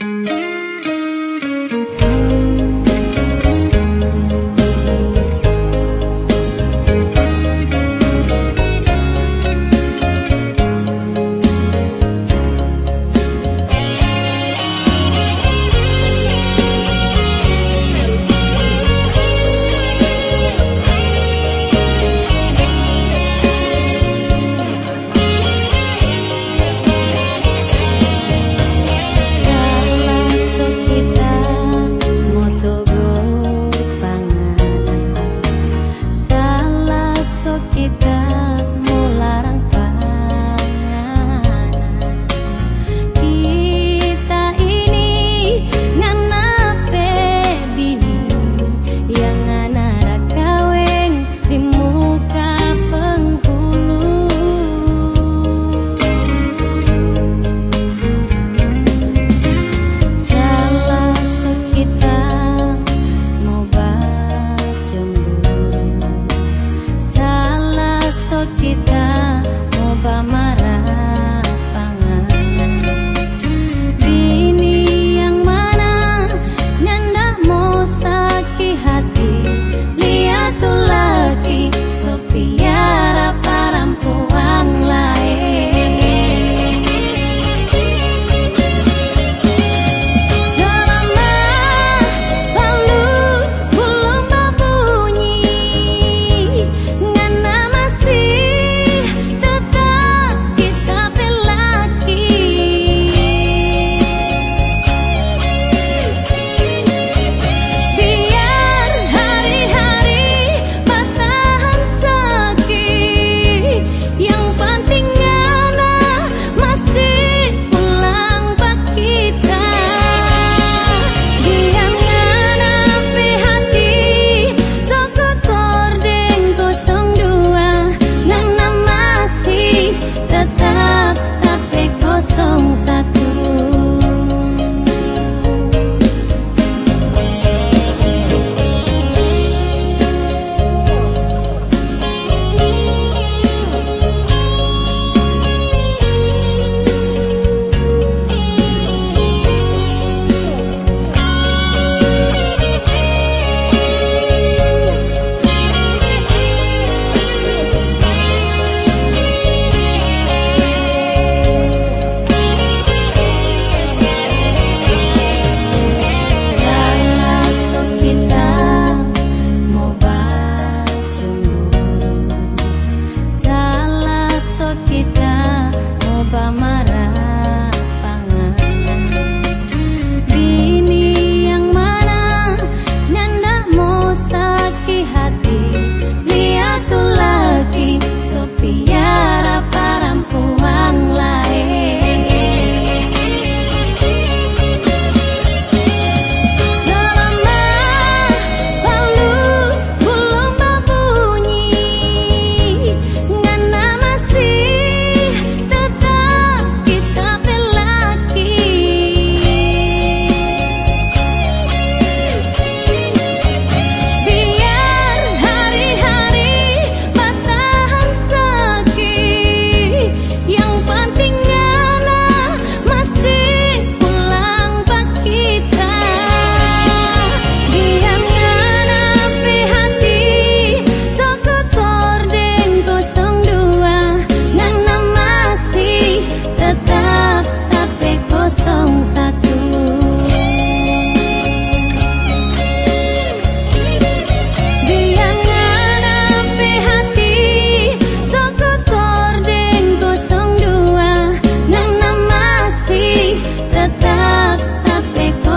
You.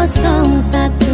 kosong satu